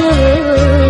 Oh.